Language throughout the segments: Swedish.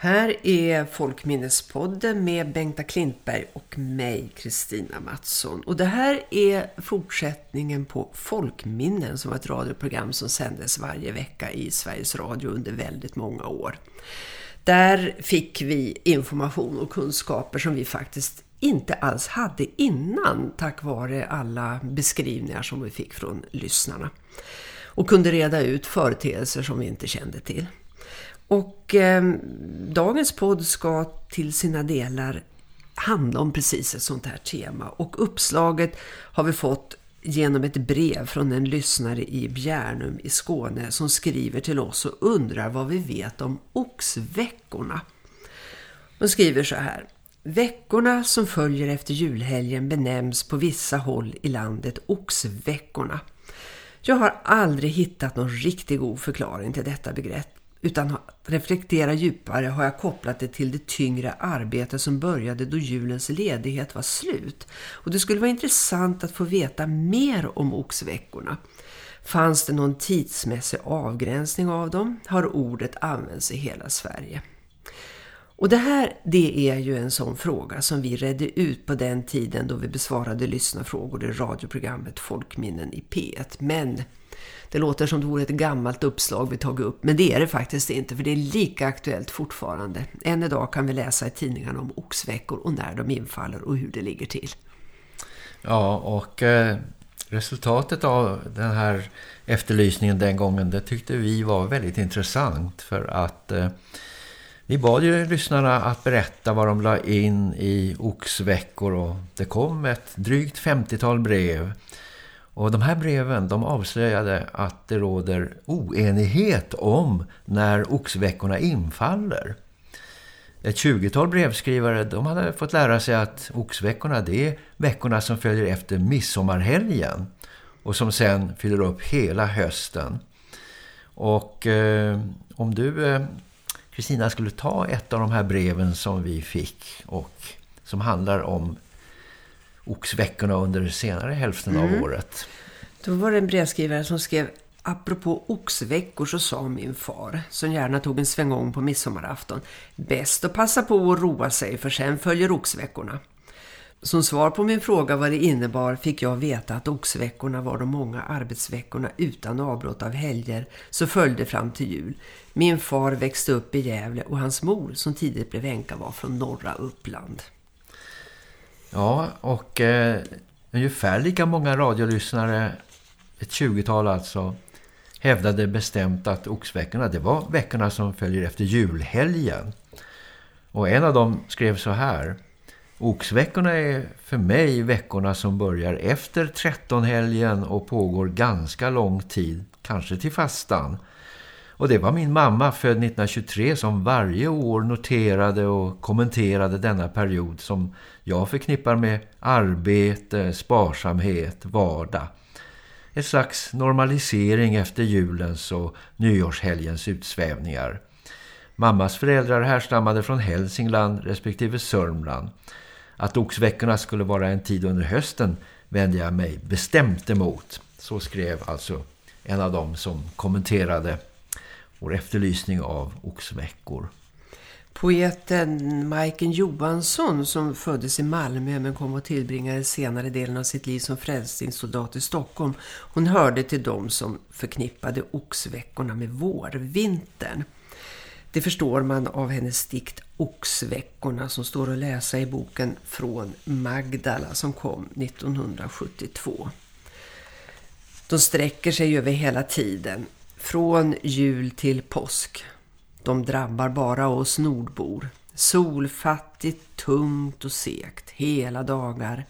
Här är Folkminnespodden med Bengta Klintberg och mig, Kristina Mattsson. Och det här är fortsättningen på Folkminnen som var ett radioprogram som sändes varje vecka i Sveriges Radio under väldigt många år. Där fick vi information och kunskaper som vi faktiskt inte alls hade innan tack vare alla beskrivningar som vi fick från lyssnarna. Och kunde reda ut företeelser som vi inte kände till. Och eh, dagens podd ska till sina delar handla om precis ett sånt här tema. Och uppslaget har vi fått genom ett brev från en lyssnare i Bjärnum i Skåne som skriver till oss och undrar vad vi vet om oxveckorna. Hon skriver så här. Veckorna som följer efter julhelgen benämns på vissa håll i landet oxveckorna. Jag har aldrig hittat någon riktigt god förklaring till detta begrepp utan att reflektera djupare har jag kopplat det till det tyngre arbete som började då julens ledighet var slut. Och det skulle vara intressant att få veta mer om oxveckorna. Fanns det någon tidsmässig avgränsning av dem? Har ordet använts i hela Sverige? Och det här det är ju en sån fråga som vi redde ut på den tiden då vi besvarade lyssnarfrågor i radioprogrammet Folkminnen i P1. Men det låter som det vore ett gammalt uppslag vi tagit upp, men det är det faktiskt inte för det är lika aktuellt fortfarande. Än idag kan vi läsa i tidningarna om oxveckor och när de infaller och hur det ligger till. Ja, och eh, resultatet av den här efterlysningen den gången, det tyckte vi var väldigt intressant för att eh, vi bad ju lyssnarna att berätta vad de la in i oxveckor och det kom ett drygt 50-tal brev och de här breven de avslöjade att det råder oenighet om när oxveckorna infaller. Ett 20-tal brevskrivare de hade fått lära sig att oxveckorna det är veckorna som följer efter midsommarhelgen och som sen fyller upp hela hösten. Och eh, om du, eh, Kristina, eh, skulle ta ett av de här breven som vi fick och som handlar om oxveckorna under senare hälften mm. av året. Då var det en brevskrivare som skrev Apropå oxveckor så sa min far, som gärna tog en svängång på midsommarafton, bäst att passa på att roa sig för sen följer oxveckorna. Som svar på min fråga vad det innebar fick jag veta att oxveckorna var de många arbetsveckorna utan avbrott av helger så följde fram till jul. Min far växte upp i Gävle och hans mor som tidigt blev änka var från norra Uppland. Ja, och eh, ungefär lika många radiolyssnare, ett 20-tal alltså, hävdade bestämt att oxveckorna, det var veckorna som följer efter julhelgen. Och en av dem skrev så här. Oxveckorna är för mig veckorna som börjar efter trettonhelgen och pågår ganska lång tid, kanske till fastan. Och det var min mamma född 1923 som varje år noterade och kommenterade denna period som jag förknippar med arbete, sparsamhet, vardag. Ett slags normalisering efter julens och nyårshelgens utsvävningar. Mammas föräldrar härstammade från Hälsingland respektive Sörmland. Att oxveckorna skulle vara en tid under hösten vände jag mig bestämt emot. Så skrev alltså en av dem som kommenterade vår efterlysning av oxveckor. Poeten Majken Johansson som föddes i Malmö men kom att tillbringa senare delen av sitt liv som frälsningssoldat i Stockholm. Hon hörde till dem som förknippade oxveckorna med vårvintern. Det förstår man av hennes dikt Oxveckorna som står att läsa i boken Från Magdala som kom 1972. De sträcker sig över hela tiden från jul till påsk. De drabbar bara oss nordbor. Solfattigt, tungt och segt. Hela dagar.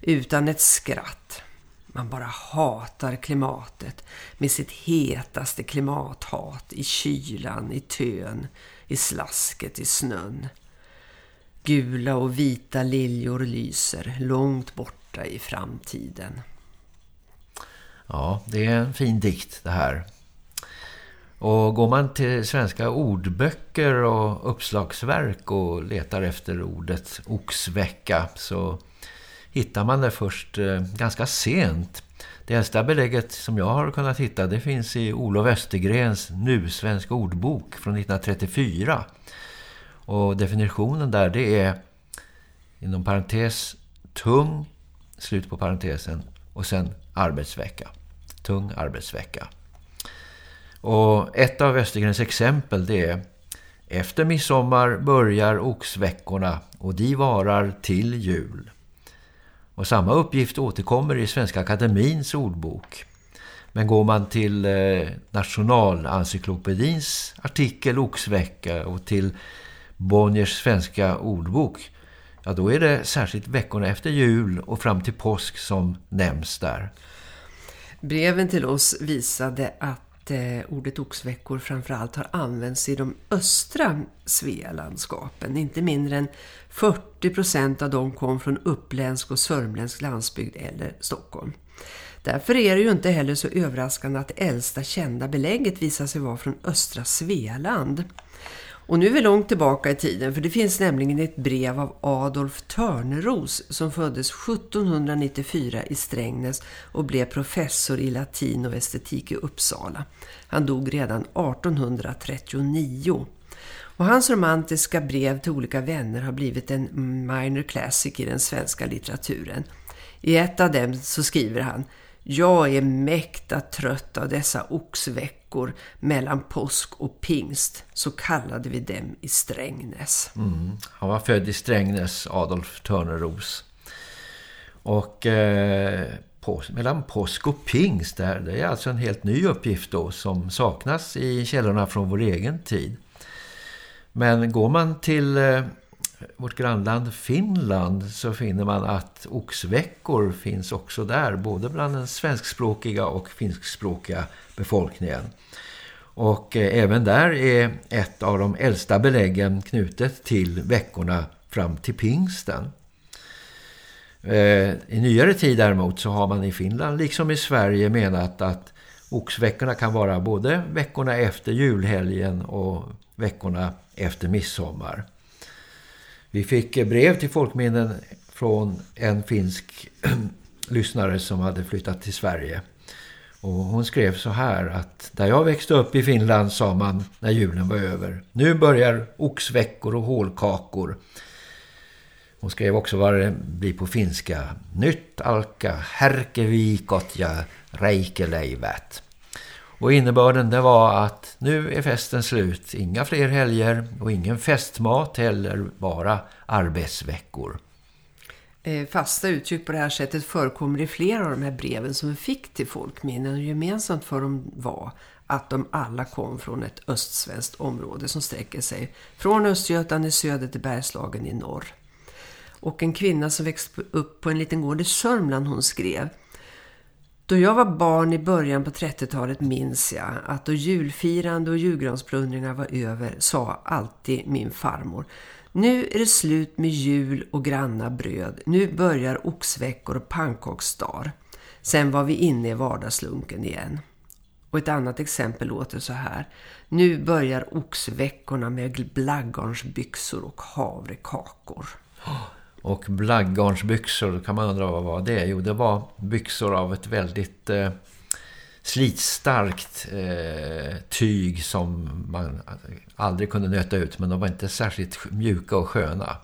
Utan ett skratt. Man bara hatar klimatet med sitt hetaste klimathat i kylan, i tön, i slasket, i snön. Gula och vita liljor lyser långt borta i framtiden. Ja, det är en fin dikt det här. Och går man till svenska ordböcker och uppslagsverk och letar efter ordet oxvecka så hittar man det först eh, ganska sent. Det äldsta belägget som jag har kunnat hitta det finns i Olof Östergrens nu svensk ordbok från 1934. Och definitionen där det är inom parentes tung, slut på parentesen och sen arbetsvecka. Tung arbetsvecka. Och ett av Östergrens exempel det är efter midsommar börjar oxveckorna och de varar till jul. Och samma uppgift återkommer i Svenska Akademins ordbok. Men går man till eh, Nationalencyklopedins artikel Oxvecka och till Bonniers svenska ordbok ja då är det särskilt veckorna efter jul och fram till påsk som nämns där. Breven till oss visade att eh, ordet oxveckor framförallt har använts i de östra Svealandskapen. Inte mindre än 40 procent av dem kom från uppländsk och sörmländsk landsbygd eller Stockholm. Därför är det ju inte heller så överraskande att det äldsta kända belägget visar sig vara från östra Svealand. Och nu är vi långt tillbaka i tiden för det finns nämligen ett brev av Adolf Törneros som föddes 1794 i Strängnäs och blev professor i latin och estetik i Uppsala. Han dog redan 1839. Och hans romantiska brev till olika vänner har blivit en minor classic i den svenska litteraturen. I ett av dem så skriver han jag är mäkta trött av dessa oxveckor mellan påsk och pingst, så kallade vi dem i Strängnäs. Mm. Han var född i Strängnäs, Adolf Törneros. Och eh, på, mellan påsk och pingst, där, det är alltså en helt ny uppgift då som saknas i källorna från vår egen tid. Men går man till eh, vårt grannland Finland så finner man att oxveckor finns också där, både bland den svenskspråkiga och finskspråkiga befolkningen. Och eh, även där är ett av de äldsta beläggen knutet till veckorna fram till pingsten. Eh, I nyare tid däremot så har man i Finland liksom i Sverige menat att oxveckorna kan vara både veckorna efter julhelgen och veckorna efter midsommar. Vi fick brev till folkminnen från en finsk lyssnare som hade flyttat till Sverige. Och hon skrev så här att där jag växte upp i Finland sa man när julen var över. Nu börjar oxveckor och hålkakor. Hon skrev också vad det blir på finska. Nytt alka härkevikot ja reikeleivet. Och innebörden det var att nu är festen slut. Inga fler helger och ingen festmat heller, bara arbetsveckor. Eh, fasta uttryck på det här sättet förekommer i flera av de här breven som vi fick till folkminnen. Och gemensamt för dem var att de alla kom från ett östsvenskt område som sträcker sig från Östergötland i söder till Bergslagen i norr. Och en kvinna som växte upp på en liten gård i Sörmland hon skrev då jag var barn i början på 30-talet minns jag att då julfirande och julgransplundringar var över sa alltid min farmor Nu är det slut med jul och granna bröd. Nu börjar oxveckor och pannkaksdagar. Sen var vi inne i vardagslunken igen. Och ett annat exempel låter så här. Nu börjar oxveckorna med blaggarnsbyxor och havrekakor. Och blaggarnsbyxor, kan man undra vad var det? Jo, det var byxor av ett väldigt eh, slitstarkt eh, tyg som man aldrig kunde nöta ut. Men de var inte särskilt mjuka och sköna.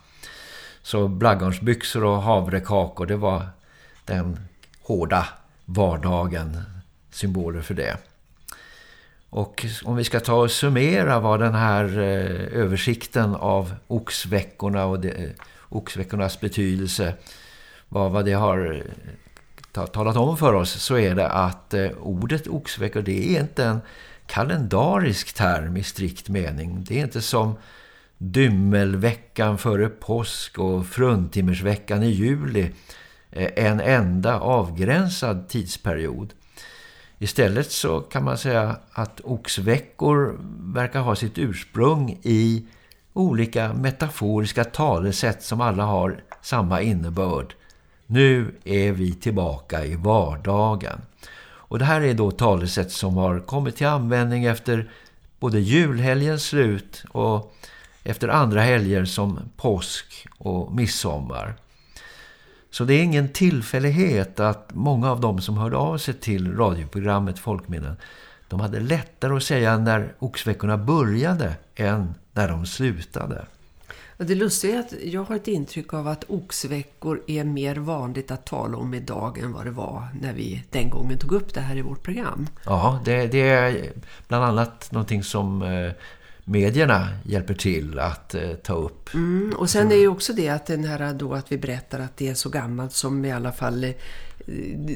Så blaggarnsbyxor och havrekakor, det var den hårda vardagen, symboler för det. Och om vi ska ta och summera vad den här eh, översikten av oxveckorna och det, oxveckornas betydelse, vad, vad det har eh, talat om för oss så är det att eh, ordet oxveckor det är inte en kalendarisk term i strikt mening. Det är inte som dymmelveckan före påsk och fruntimmersveckan i juli eh, en enda avgränsad tidsperiod. Istället så kan man säga att oxveckor verkar ha sitt ursprung i olika metaforiska talesätt som alla har samma innebörd. Nu är vi tillbaka i vardagen. Och det här är då talesätt som har kommit till användning efter både julhelgens slut och efter andra helger som påsk och midsommar. Så det är ingen tillfällighet att många av dem som hörde av sig till radioprogrammet Folkminnen de hade lättare att säga när oxveckorna började än när de slutade. Det lustiga är att jag har ett intryck av att oxveckor är mer vanligt att tala om idag än vad det var när vi den gången tog upp det här i vårt program. Ja, det, det är bland annat någonting som eh, medierna hjälper till att eh, ta upp. Mm, och sen är ju också det att, den här då att vi berättar att det är så gammalt som i alla fall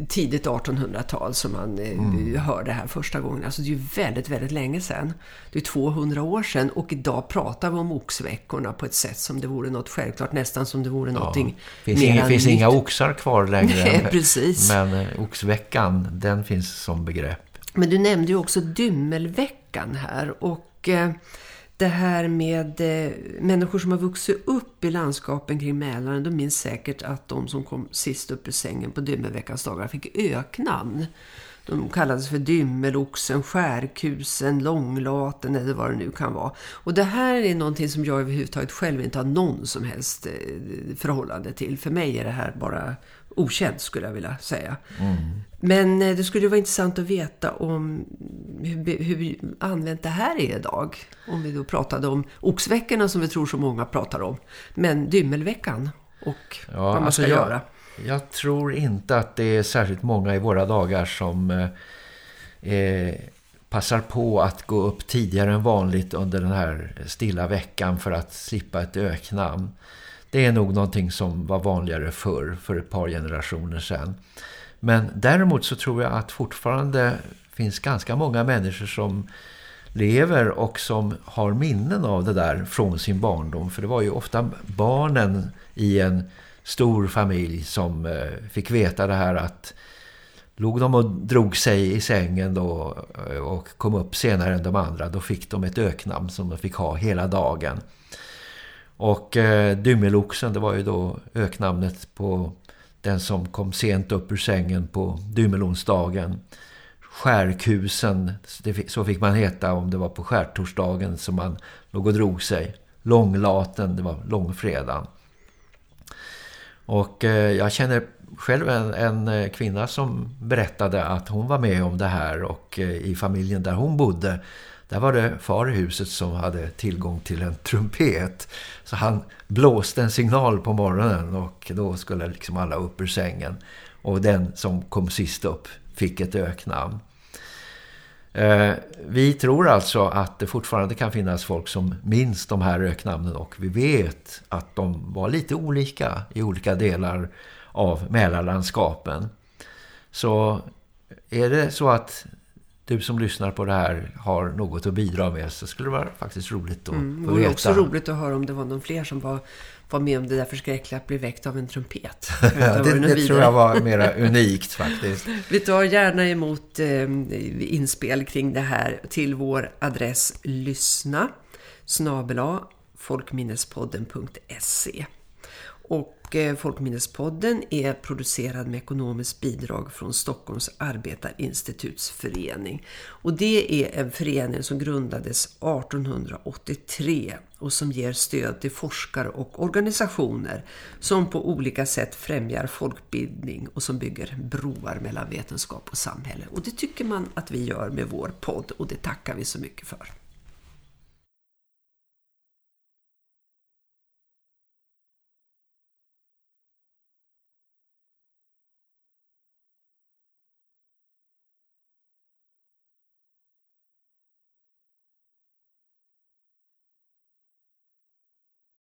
tidigt 1800-tal som man eh, mm. hörde här första gången. Alltså det är ju väldigt, väldigt länge sedan. Det är 200 år sedan och idag pratar vi om oxveckorna på ett sätt som det vore något självklart, nästan som det vore ja. någonting finns mer inga, finns inga oxar kvar längre. Nej, precis. Men eh, oxveckan, den finns som begrepp. Men du nämnde ju också dymmelveckan här och... Eh, det här med eh, människor som har vuxit upp i landskapen kring Mälaren, de minns säkert att de som kom sist upp ur sängen på dymmerveckans dagar fick öknamn. De kallades för dymmeloxen, skärkusen, långlaten eller vad det nu kan vara. Och det här är någonting som jag överhuvudtaget själv inte har någon som helst eh, förhållande till. För mig är det här bara okänt skulle jag vilja säga. Mm. Men eh, det skulle vara intressant att veta om hur, hur använt det här är idag. Om vi då pratade om oxveckorna som vi tror så många pratar om. Men dymmelveckan och ja, vad man alltså ska jag, göra. Jag tror inte att det är särskilt många i våra dagar som eh, eh, passar på att gå upp tidigare än vanligt under den här stilla veckan för att slippa ett öknamn. Det är nog någonting som var vanligare förr, för ett par generationer sedan. Men däremot så tror jag att fortfarande finns ganska många människor som lever och som har minnen av det där från sin barndom. För det var ju ofta barnen i en stor familj som eh, fick veta det här att låg de och drog sig i sängen då eh, och kom upp senare än de andra, då fick de ett öknamn som de fick ha hela dagen. Och eh, Dymeloxen, det var ju då öknamnet på den som kom sent upp ur sängen på Dymelonsdagen. Skärkusen, så fick man heta om det var på skärtorsdagen som man låg och drog sig. Långlaten, det var långfredagen. Och eh, jag känner själv en, en, eh, kvinna som berättade att hon var med om det här och eh, i familjen där hon bodde där var det far i huset som hade tillgång till en trumpet. Så han blåste en signal på morgonen och då skulle liksom alla upp ur sängen. Och den som kom sist upp fick ett öknamn. Eh, vi tror alltså att det fortfarande kan finnas folk som minns de här röknamnen och vi vet att de var lite olika i olika delar av Mälarlandskapen. Så är det så att du som lyssnar på det här har något att bidra med så skulle det vara faktiskt roligt att mm, få veta. Det var också roligt att höra om det var någon fler som var, var med om det där förskräckliga att bli väckt av en trumpet. ja, det, det tror jag var mer unikt faktiskt. Vi tar gärna emot eh, inspel kring det här till vår adress lyssna snabela folkminnespodden.se och eh, Folkminnespodden är producerad med ekonomiskt bidrag från Stockholms arbetarinstitutsförening. Och det är en förening som grundades 1883 och som ger stöd till forskare och organisationer som på olika sätt främjar folkbildning och som bygger broar mellan vetenskap och samhälle. Och det tycker man att vi gör med vår podd och det tackar vi så mycket för.